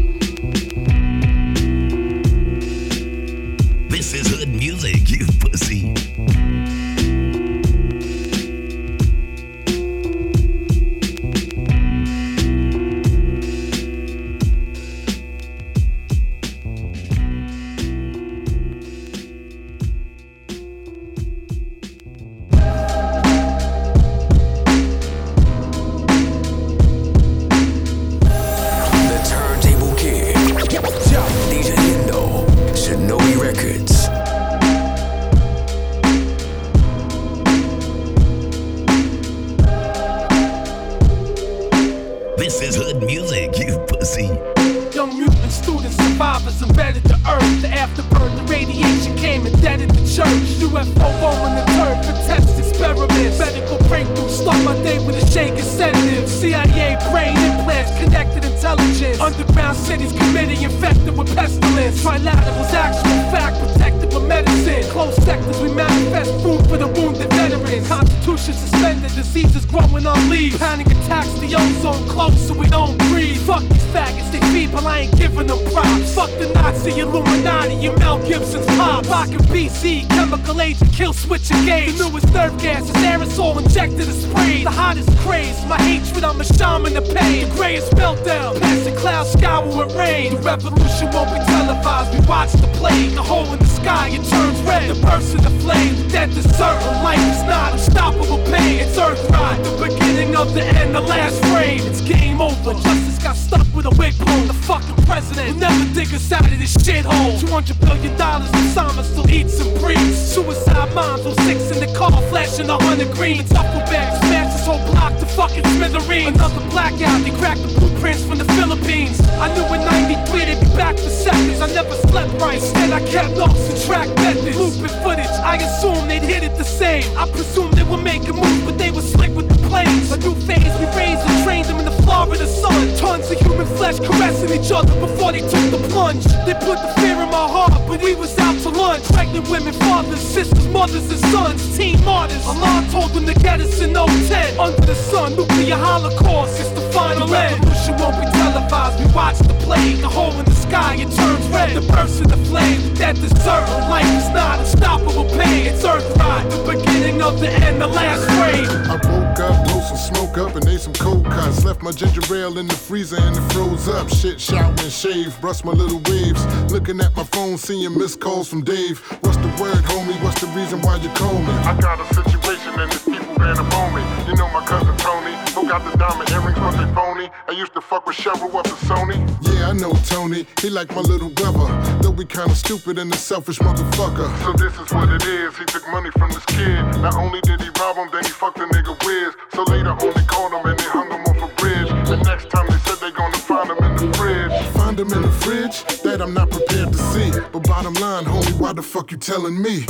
Underground cities committee infected with pestilence. Trilaterals, actual fact, medicine. Close sectors, we manifest food for the wounded veterans. Constitution suspended, diseases growing on leaves. Panic attacks, the ozone close so we don't breathe. Fuck these faggots, they feeble, I ain't giving them props. Fuck the Nazi Illuminati and Mel Gibson's pop. Rockin' BC, chemical agent, kill switch engage. The newest nerve gas is aerosol injected to spray. The hottest craze, my hatred, I'm a shaman to pay. The grayest meltdown, passing clouds scour with rain. The revolution won't be televised, we watch the plague. The hole in the sky, it turns red. The burst of the flame, that desert life is not unstoppable pain. It's earth ride, the beginning of the end, the last frame. It's game over, justice got stuck with a wig pull. The fucking president will never dig us out of this shithole. 200 billion dollars, Osama still eats and breathes. Suicide moms on six in the car, flashing a hundred green. Duffel bag, smash this whole block to fucking smithereens. Another blackout, they cracked the blueprints from the Philippines. I knew in 93 they'd be back for seconds. I never slept right, instead I kept notes track methods. Looping footage, I assumed they'd hit it the same. I presumed they were making moves, but they were slick with the planes. A new phase, we raised and trained them in the Florida sun. Tons of human flesh caressing each other before they took the plunge. They put the fear in my heart, but we was out to lunch. Pregnant women, fathers, sisters, mothers, and sons. Teen martyrs. Allah told them to get us in 010. Under the sun, nuclear holocaust, it's the final the end. revolution won't be televised. We watch the plague, the hole in the sky, it turns red. The burst of the flame, that desert. Life is not unstoppable pain. It's earth ride, the beginning of the end, the last frame. I woke up, blew some smoke up, and ate some cold cuts. Left my ginger ale in the freezer and it froze up. Shit, shower and shave, brush my little waves. Looking at my phone, seeing missed calls from Dave. What's the word, homie? What's the reason why you call me? I got a situation and these people ran up on me. You know my cousin Tony, who got the diamond earrings, but they phony. I used to fuck with Cheryl up at Sony. Yeah, I know Tony. He like my little brother. Though we kinda stupid and a selfish motherfucker. So this is what it is. He took money from this kid. Not only did he rob him, then he fucked the nigga Wiz. So later on they called him and they hung him off a bridge. The next time they said they gonna find him in the fridge. Find him in the fridge? That I'm not prepared to see. But bottom line, homie, why the fuck you telling me?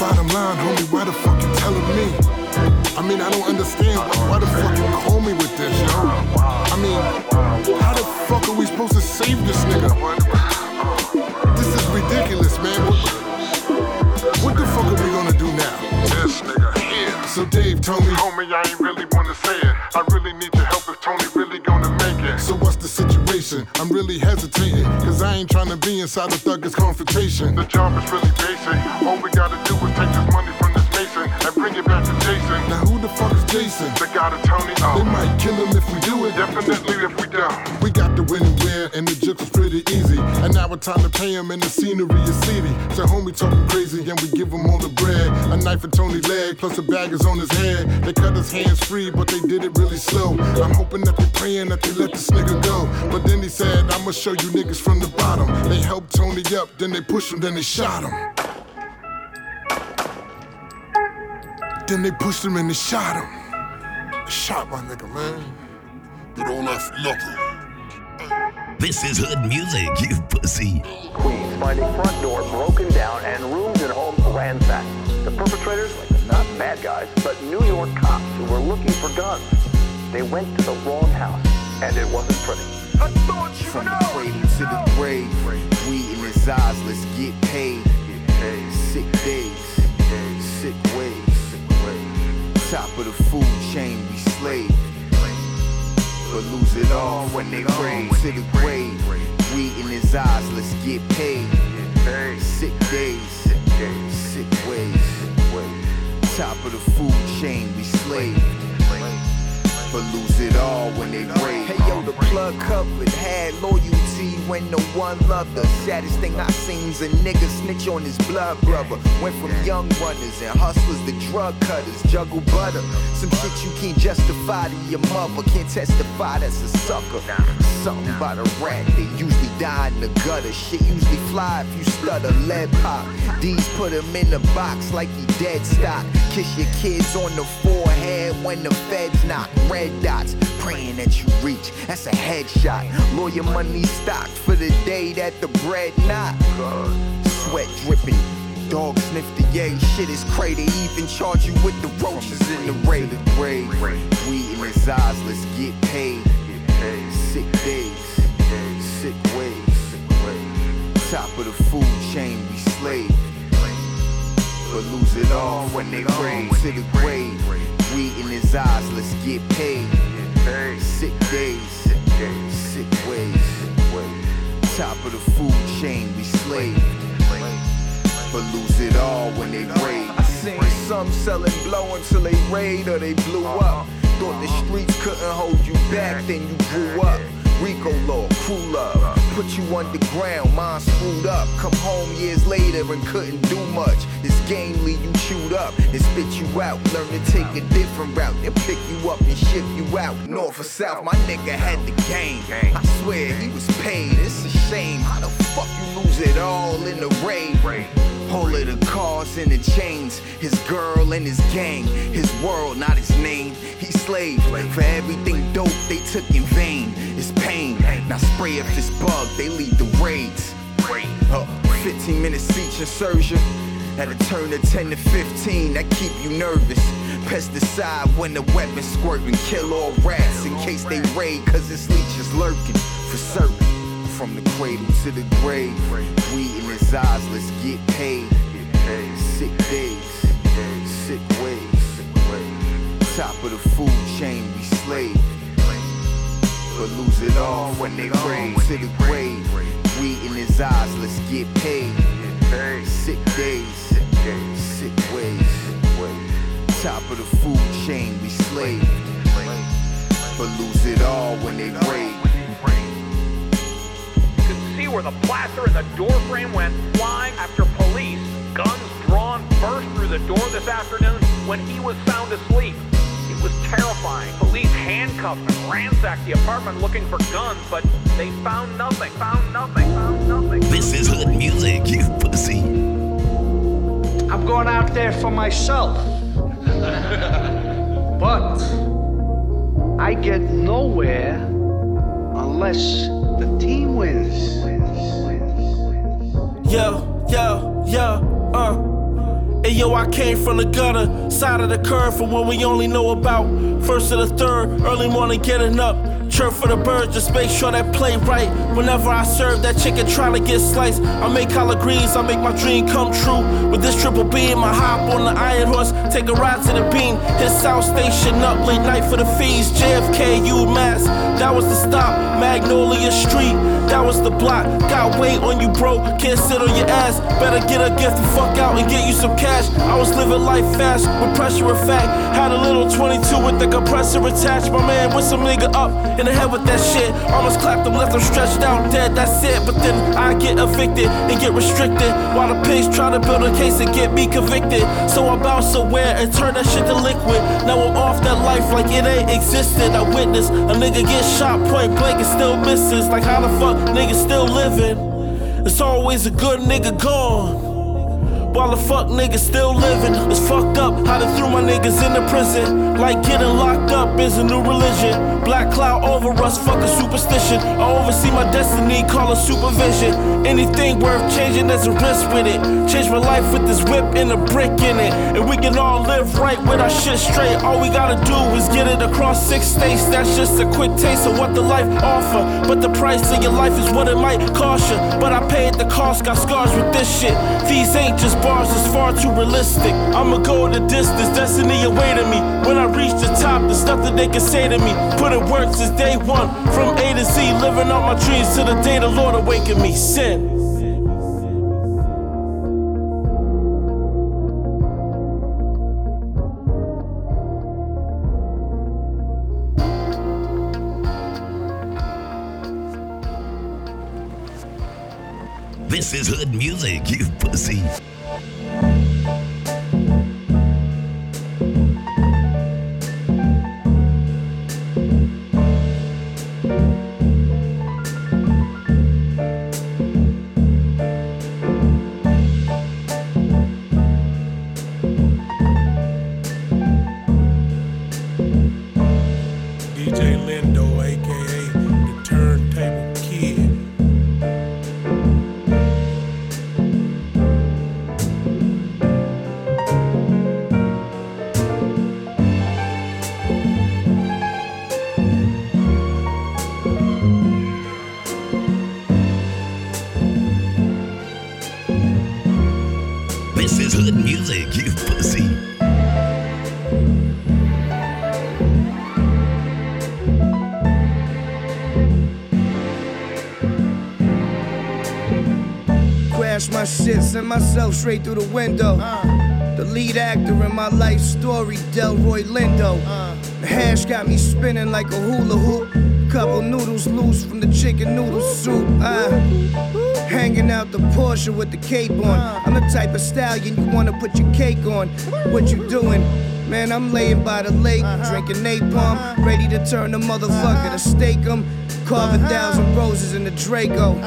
Bottom line, homie, why the fuck you telling me? I mean, I don't understand why, why the fuck you call me with this, yo. I mean, how the fuck are we supposed to save this nigga? This is ridiculous, man. What, what the fuck are we gonna do now? This nigga here. So Dave told me, Homie, I ain't really wanna say it. I really need your help if Tony really gonna make it. So what's the situation? I'm really hesitating, cause I ain't trying to be inside a thugger's confrontation. The job is really basic. All we gotta do is take this money from and bring it back to Jason. Now who the fuck is Jason? The guy to Tony. They Oh, might kill him if we do it. definitely if we don't. We got the win and wear, and the jokes was pretty easy. And now it's time to pay him, and the scenery is seedy. So homie talking crazy, and we give him all the bread. A knife in Tony's leg, plus a bag is on his head. They cut his hands free, but they did it really slow. I'm hoping that they're praying that they let this nigga go. But then he said, I'ma show you niggas from the bottom. They helped Tony up, then they pushed him, then they shot him. Then they pushed him and they shot him. They shot my nigga, man. Did all that for nothing. This is hood music, you pussy. Queens finding front door broken down and rooms and homes ransacked. The perpetrators, like not bad guys, but New York cops who were looking for guns. They went to the wrong house, and it wasn't pretty. From the cradle to the grave, we in his eyes, let's get paid. Sick days, sick ways. Top of the food chain, we slave. But lose it all when they grave to the grave. We in his eyes, let's get paid. Sick days, sick ways. Top of the food chain, we slave. But lose it all when they break. Hey yo, the plug covered had loyalty when no one loved us. Saddest thing I seen's a nigga snitch on his blood brother. Went from young runners and hustlers to drug cutters, juggle butter. Some shit you can't justify to your mother, can't testify that's a sucker. Something about a rat, they usually die in the gutter. Shit usually fly if you stutter, lead pop. These put him in the box like he dead stock. Kiss your kids on the forehead when the feds knock. Red dots, praying that you reach. That's a headshot. Lawyer money stocked for the day that the bread not. Sweat dripping. Dog sniff the yay, shit is crazy. Even charge you with the roaches in the raid. The grave, we in his eyes, let's get paid. Sick days, sick ways. Top of the food chain, we slave. But lose it all when they grave to the grave. We in his eyes, let's get paid. Sick days, sick ways. Top of the food chain, we slave. But lose it all when they raid. I seen some selling blow until they raid or they blew up. Thought the streets couldn't hold you back, then you grew up. Rico law, crew love, put you underground, mine screwed up. Come home years later and couldn't do much. This game leave you chewed up and spit you out. Learn to take a different route. They'll pick you up and ship you out. North or south, my nigga had the game. I swear he was paid. It's a shame. How the fuck you lose it all in the raid? Whole of the cars and the chains, his girl and his gang, his world, not his name. He slave for everything dope they took in vain. It's pain. Now spray if this bug, they lead the raids. Uh, 15 minute siege insurgent. At a turn of 10 to 15, that keep you nervous. Pesticide when the weapon squirting, kill all rats in case they raid, cause this leech is lurking for certain. From the cradle to the grave, we in his eyes, let's get paid. Sick days, sick ways. Top of the food chain, we slave. But lose it all when they grave to the grave. We in his eyes, let's get paid. Sick days, sick ways. Top of the food chain, we slave. But lose it all when they grave. You can see where the plaster and the door frame went flying after police, guns drawn, burst through the door this afternoon when he was sound asleep. It was terrifying. Police handcuffed and ransacked the apartment looking for guns, but they found nothing, found nothing, found nothing. This is hood music, you pussy. I'm going out there for myself. but I get nowhere unless the team wins. Yo, yo, yo, uh. And yo, I came from the gutter, side of the curve from when we only know about first to the third, early morning getting up. Chirp for the birds, just make sure that play right. Whenever I serve that chicken try to get sliced, I make collard greens, I make my dream come true. With this triple beam, I hop on the iron horse, take a ride to the beam. Hit South Station up late night for the fees. JFK, UMass, that was the stop. Magnolia Street, that was the block. Got weight on you, bro, can't sit on your ass. Better get a gift the fuck out and get you some cash. I was living life fast with pressure effect. Had a little 22 with the compressor attached. My man with some nigga up in the head with that shit. Almost clapped them, left them stretched out dead. That's it. But then I get evicted and get restricted while the pigs try to build a case and get me convicted. So I bounce aware and turn that shit to liquid. Now I'm off that life like it ain't existed. I witnessed a nigga get shot point blank and still misses. Like how the fuck niggas still living? It's always a good nigga gone. The fuck niggas still living. It's fucked up how they threw my niggas into prison. Like getting locked up is a new religion. Black cloud over us, fuck a superstition. I oversee my destiny, call it supervision. Anything worth changing, there's a risk with it. Change my life with this whip and a brick in it. And we can all live right with our shit straight. All we gotta do is get it across six states. That's just a quick taste of what the life offer. But the price of your life is what it might cost you. But I paid the cost, got scars with this shit. These ain't just bars, it's far too realistic. I'ma go the distance, destiny awaiting me. When I reach the top, there's nothing they can say to me. Put work since day one, from A to Z, living my dreams till the day the Lord awaken me. Sin. This is hood music, you pussy. Send myself straight through the window. Uh. The lead actor in my life story, Delroy Lindo. Uh. The hash got me spinning like a hula hoop. Couple noodles loose from the chicken noodle soup. Uh, hanging out the Porsche with the cape on. Uh. I'm the type of stallion you wanna put your cake on. What you doing? Man, I'm laying by the lake, uh-huh. drinking napalm, uh-huh. ready to turn the motherfucker uh-huh. to stake 'em. Carve a thousand roses in the Draco.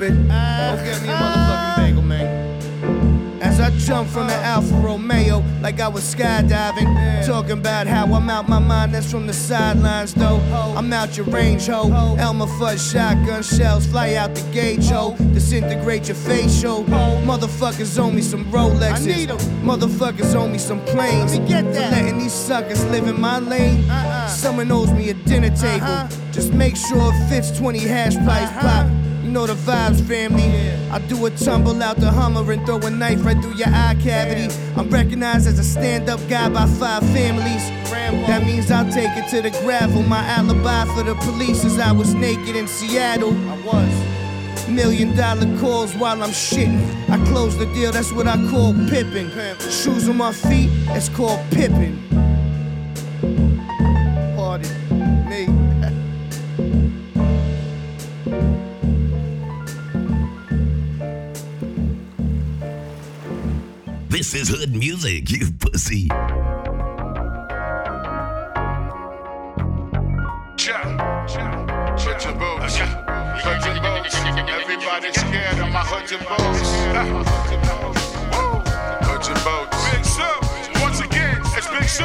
Stupid. Go get me a motherfucking bagel, man. As I jump from the Alfa Romeo like I was skydiving, talking about how I'm out my mind. That's from the sidelines, though. I'm out your range, ho. Elmer Fudd shotgun shells fly out the gauge, ho. Disintegrate your facial. Motherfuckers owe me some Rolexes. Motherfuckers owe me some planes. For letting these suckers live in my lane. Someone owes me a dinner table. Just make sure it fits 20 hash pipes pop. Know the vibes, family. I do a tumble out the Hummer and throw a knife right through your eye cavity. I'm recognized as a stand-up guy by five families. That means I'll take it to the gravel. My alibi for the police is I was naked in Seattle. I was. Million dollar calls while I'm shitting. I close the deal, that's what I call pippin'. Shoes on my feet, it's called pippin'. This is hood music, you pussy. Hoods and boats. Hoods and boats. Everybody's scared of my hoods and boats. Hoods and boats. Big Sue. Once again, it's Big Sue.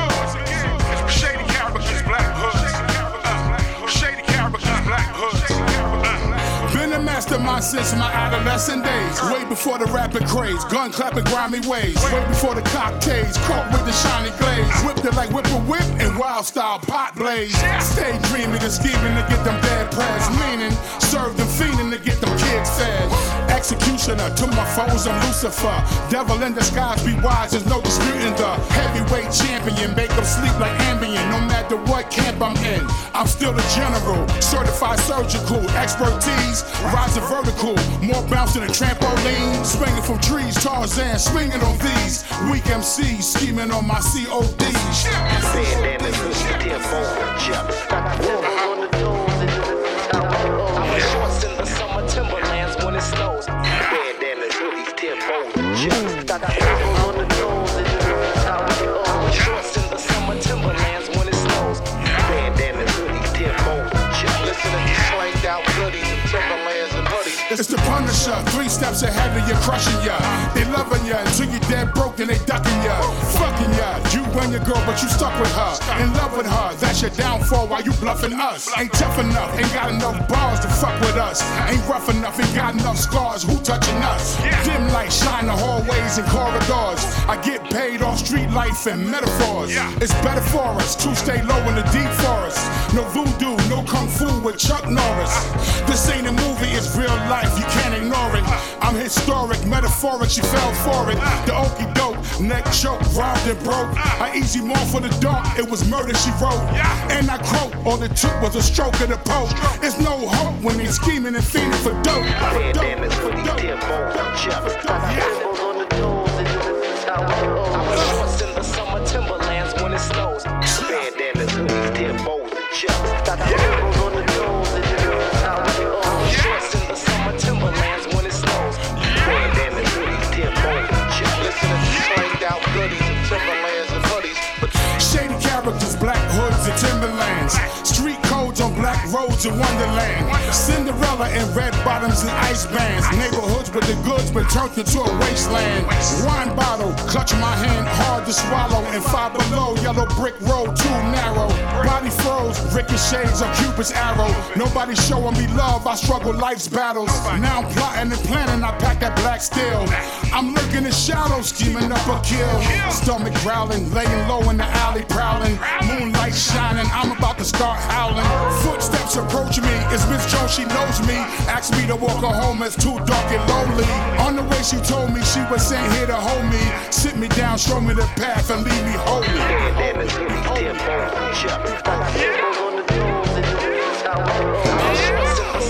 Mastermind since my adolescent days. Way before the rapping craze, gun clapping grimy ways. Way before the cocktails, caught with the shiny glaze. Whipped it like whip a whip and wild style pot blaze. Stay dreaming and scheming to get them bad press. Meaning, serve them fiending to get them fed. Executioner to my foes, I'm Lucifer. Devil in disguise, be wise, there's no disputing the heavyweight champion. Make them sleep like Ambien, no matter what camp I'm in. I'm still a general, certified surgical expertise. Rising vertical, more bounce than a trampoline. Swinging from trees, Tarzan, swinging on these. Weak MCs, scheming on my CODs. Gaga. It's the Punisher. Three steps ahead of you, crushing ya. They loving ya until you're dead broke, then they ducking ya. Fucking ya. You and your girl, but you stuck with her. In love with her. That's your downfall while you bluffing us. Ain't tough enough, ain't got enough balls to fuck with us. Ain't rough enough, ain't got enough scars. Who touching us? Dim lights shine the hallways and corridors. I get paid off street life and metaphors. It's better for us to stay low in the deep forest. No voodoo, no kung fu with Chuck Norris. This ain't a movie, it's real life. You can't ignore it. I'm historic, metaphoric. She fell for it. The okey doke, neck choke, robbed and broke. I easy more for the dark. It was murder she wrote. And I quote, all it took was a stroke of the pope. There's no hope when they scheming and fiending for dope. For dope. Hoodies, Timbo, chucks. Got symbols on the doors, and this is how it goes. I wear shorts in the summer timberlands when it snows. Bandanas, hoodies, Timbos, and chucks. In Wonderland. Cinderella in red bottoms and ice bands. Neighborhoods with the goods but turned into a wasteland. Wine bottle, clutch my hand, hard to swallow. And five below, yellow brick road, too narrow. Body froze, ricochets of Cupid's arrow. Nobody showing me love, I struggle life's battles. Now I'm plotting and planning, I pack that black steel. I'm lurking in shadows, scheming up a kill. Stomach growling, laying low in the alley, prowling. Moonlight shining, I'm about to start howling. Footsteps approach me, it's Miss Jones, she knows me. Asked me to walk her home, it's too dark and lonely. On the way, she told me she was sent here to hold me. Sit me down, show me the path, and leave me holy. Hoodies,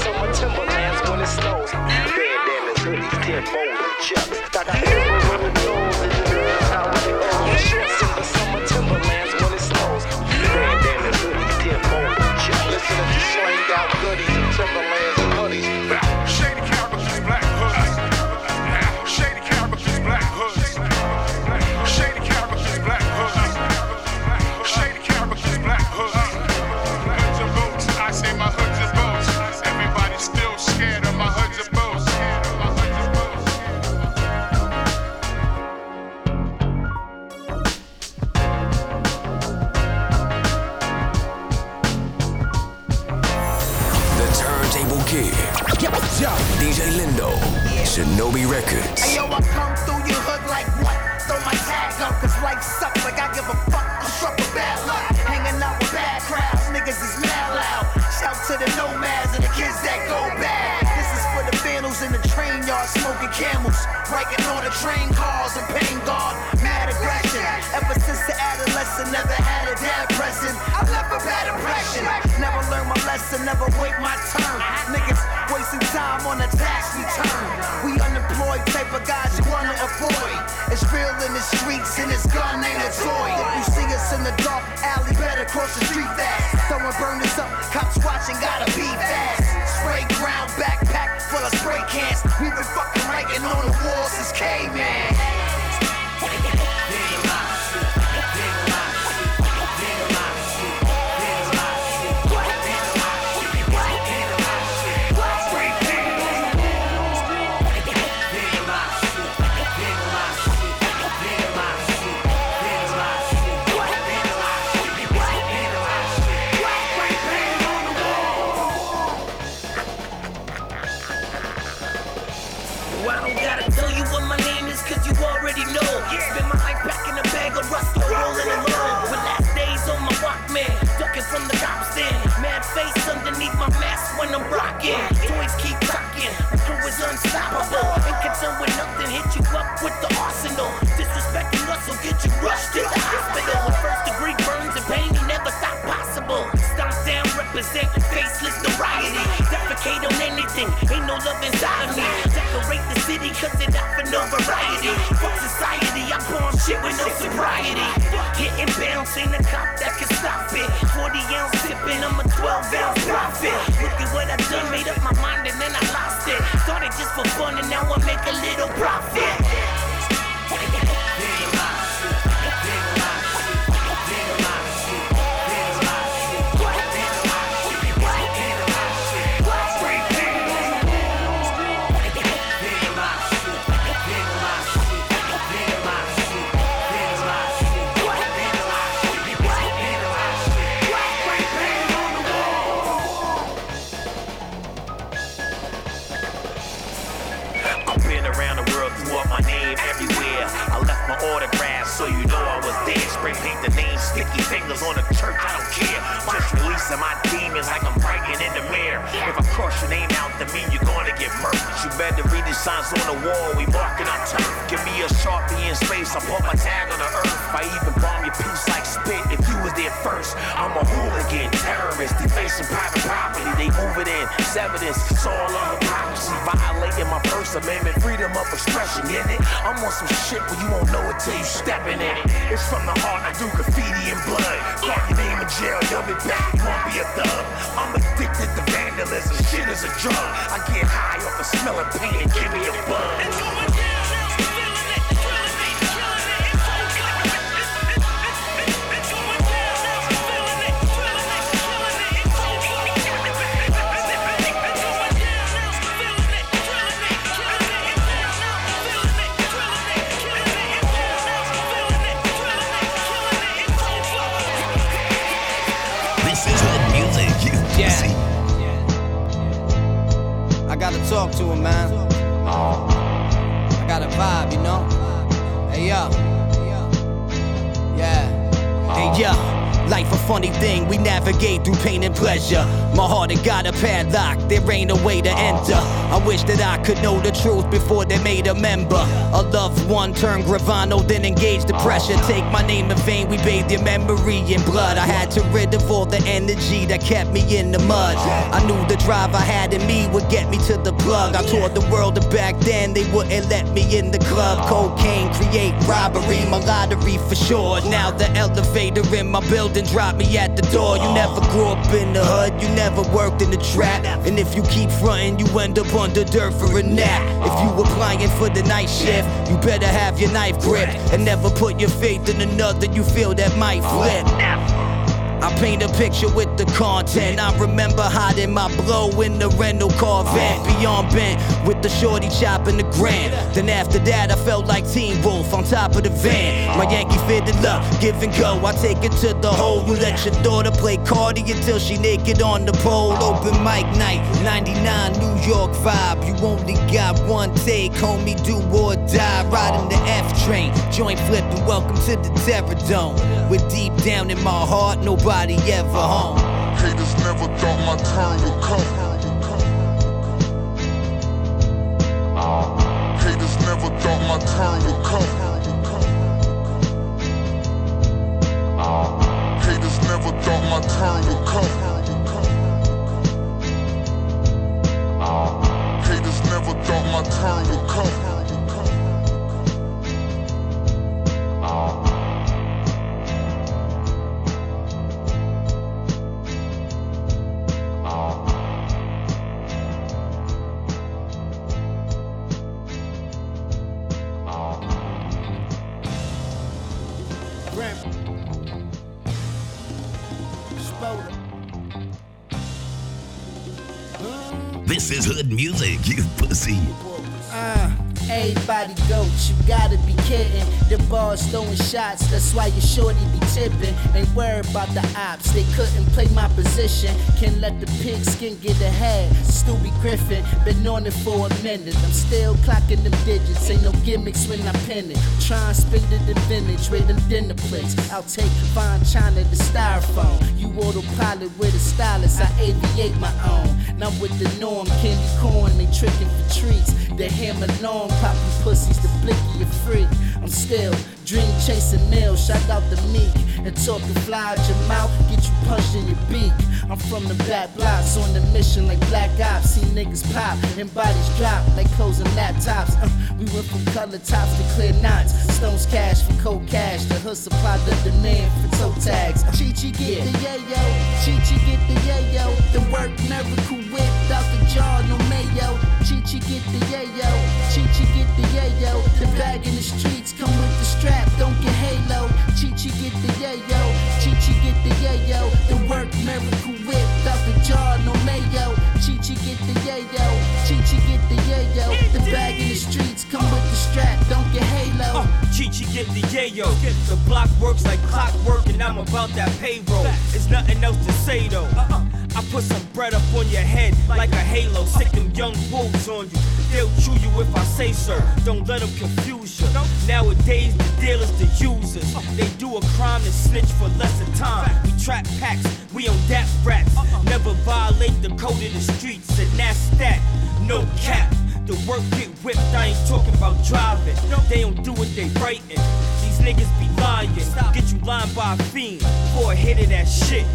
summer timberlands when it snows. Bandanas, hoodies, Timbos, and chucks. Amendment, freedom of expression, get it? I'm on some shit where you won't know it till you stepping in it. It's from the heart, I do graffiti in blood. Call your name in jail, you'll be back, you won't be a thug. I'm addicted to vandalism, shit is a drug. I get high off the smell of pain and give me a buzz. Talk to him, man. I got a vibe, you know? Hey, yo. Yeah. Hey, yo. Life a funny thing, we navigate through pain and pleasure. My heart it got a padlock, there ain't a way to enter. I wish that I could know the truth before they made a member. A loved one turned Gravano, then engaged the pressure. Take my name in vain, we bathed your memory in blood. I had to rid of all the energy that kept me in the mud. I knew the drive I had in me would get me to the plug. I told the world that back then they wouldn't let me in the club. Cocaine create robbery, my lottery for sure. Now the elevator in my building dropped me at the door. You never grew up in the hood, you never worked in the trap. And if you keep frontin', you end up under dirt for a nap. If you applying for the night shift, you better have your knife grip and never put your faith in another you feel that might flip. I paint a picture with the content. I remember hiding my blow in the rental car van. Oh. Beyond bent with the shorty chopping the grand. Then after that, I felt like Teen Wolf on top of the van. Oh. My Yankee fitted up, give and go. I take it to the hole. You let your daughter play Cardi until she naked on the pole. Open mic night, 99 New York vibe. You only got one take, homie. Do or die. Riding the F train, joint flipping. Welcome to the Terror Dome. With deep down in my heart, nobody ever home. Haters never thought my turn would come. Haters never thought my turn would come. Haters never thought my turn would come. Throwing shots, that's why your shorty be tipping. Ain't worried about the ops, they couldn't play my position. Can't let the pigskin get ahead. Stewie Griffin, been on it for a minute. I'm still clocking them digits, ain't no gimmicks when I pin it. Try and spend it in vintage, rate them dinner plates. I'll take fine china to styrofoam. You autopilot with a stylus, I aviate my own. Now with the norm, candy corn, they tricking for treats. The hammer long, popping pussies, the blicky a freak. I'm still dream chasing nails, shout out the meek. And talking fly out your mouth, get you punched in your beak. I'm from the back blocks, on the mission like black ops. See niggas pop and bodies drop like closing laptops. Uh, we went from color tops to clear knots. Stones cash for cold cash. The hood supply the demand for toe tags. Chi Chi get the yayo, Chi Chi get the yayo. The work miracle whip out the jar, no mayo. Chi Chi get the yayo, Chi Chi get the yayo. The bag in the streets come with the strap, don't get halo. Chi Chi get the yayo, Chi Chi get the yayo. The work miracle whip out the jar, no mayo. Chi Chi get the yayo, Chi Chi get the yayo. The bag in the streets come with the strap, don't get halo. Uh, Chi Chi get the yayo. The block works like clockwork, and I'm about that payroll. There's nothing else to say though. Uh-uh. I put some bread up on your head like a halo. Sick them young wolves on you. They'll chew you if I say so. Don't let them confuse Nowadays, the dealers, the users. They do a crime and snitch for less of time. We trap packs, we on that rats. Never violate the code of the streets, and that's that. No cap. The work get whipped, I ain't talking about driving. They don't do what they writing. These niggas be lying. Get you lined by a fiend for a hit of that shit.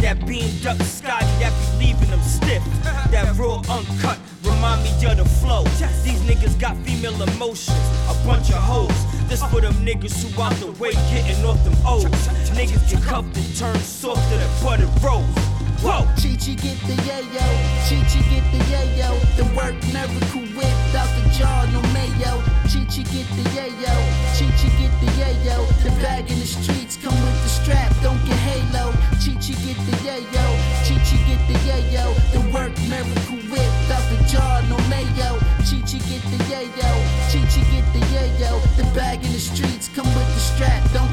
That bean duck Scotty, that be leaving them stiff. That raw uncut remind me of the flow. These niggas got female emotions, a bunch of hoes. This for them niggas who out the way getting off them O's. Niggas get cuffed and turn softer than buttered rolls. Whoa! Chi Chi get the yayo, Chi Chi get the yayo. The work miracle whipped out the jar, no mayo. Chi Chi get the yayo, Chi Chi get the yayo. The bag in the streets come with the strap, don't get halo. Chi Chi get the yayo, Chi Chi get the yayo. The work miracle whipped bag in the streets, come with the strap, don't